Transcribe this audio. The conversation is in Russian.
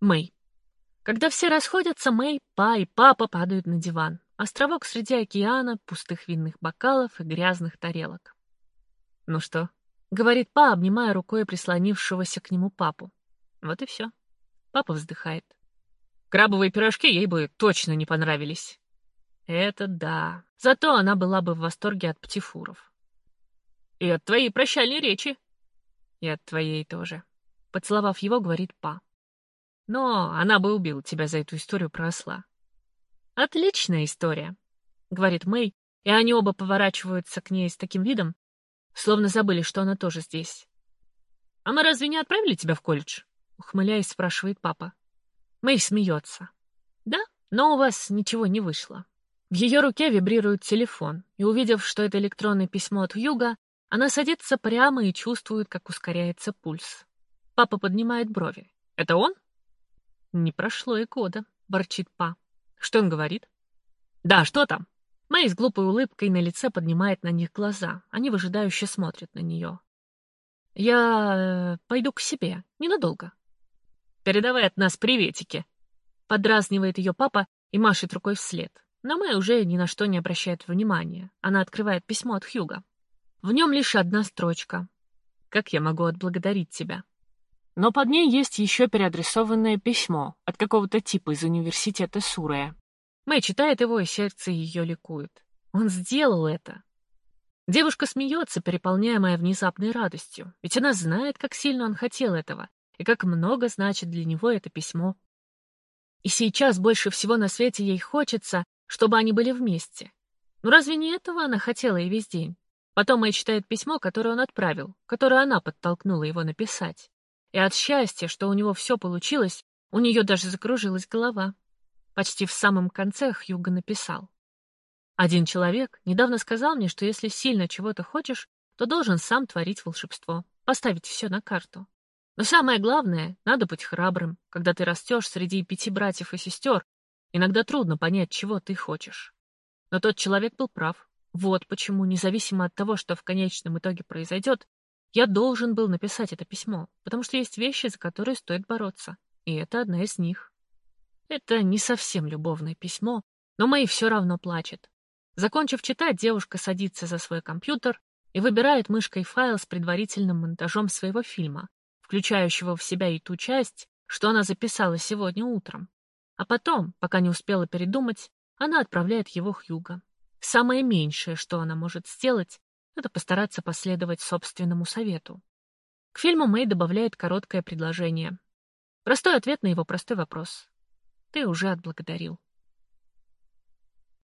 Мэй. Когда все расходятся, Мэй, Па и Папа падают на диван. Островок среди океана, пустых винных бокалов и грязных тарелок. «Ну что?» — говорит Па, обнимая рукой прислонившегося к нему папу. Вот и все. Папа вздыхает. Крабовые пирожки ей бы точно не понравились. Это да. Зато она была бы в восторге от птифуров. И от твоей прощальной речи. И от твоей тоже. Поцеловав его, говорит Па. Но она бы убила тебя за эту историю про осла. Отличная история, говорит Мэй, и они оба поворачиваются к ней с таким видом, словно забыли, что она тоже здесь. А мы разве не отправили тебя в колледж? Ухмыляясь, спрашивает папа. Мэй смеется. Да, но у вас ничего не вышло. В ее руке вибрирует телефон, и, увидев, что это электронное письмо от Юга, она садится прямо и чувствует, как ускоряется пульс. Папа поднимает брови. «Это он?» «Не прошло и года», — борчит Па. «Что он говорит?» «Да, что там?» Мэй с глупой улыбкой на лице поднимает на них глаза. Они выжидающе смотрят на нее. «Я э, пойду к себе. Ненадолго». «Передавай от нас приветики», — подразнивает ее папа и машет рукой вслед. Но Мэй уже ни на что не обращает внимания. Она открывает письмо от Хьюга. В нем лишь одна строчка. «Как я могу отблагодарить тебя?» Но под ней есть еще переадресованное письмо от какого-то типа из университета Сурая. Мэй читает его, и сердце ее ликует. Он сделал это. Девушка смеется, переполняемая внезапной радостью, ведь она знает, как сильно он хотел этого, и как много значит для него это письмо. И сейчас больше всего на свете ей хочется, чтобы они были вместе. Ну разве не этого она хотела и весь день? Потом Мэй читает письмо, которое он отправил, которое она подтолкнула его написать. И от счастья, что у него все получилось, у нее даже закружилась голова. Почти в самом конце Хьюго написал. Один человек недавно сказал мне, что если сильно чего-то хочешь, то должен сам творить волшебство, поставить все на карту. Но самое главное, надо быть храбрым, когда ты растешь среди пяти братьев и сестер. Иногда трудно понять, чего ты хочешь. Но тот человек был прав. Вот почему, независимо от того, что в конечном итоге произойдет, я должен был написать это письмо, потому что есть вещи, за которые стоит бороться, и это одна из них. Это не совсем любовное письмо, но Мэй все равно плачет. Закончив читать, девушка садится за свой компьютер и выбирает мышкой файл с предварительным монтажом своего фильма, включающего в себя и ту часть, что она записала сегодня утром. А потом, пока не успела передумать, она отправляет его Хьюго. Самое меньшее, что она может сделать, это постараться последовать собственному совету. К фильму Мэй добавляет короткое предложение. Простой ответ на его простой вопрос. Ты уже отблагодарил.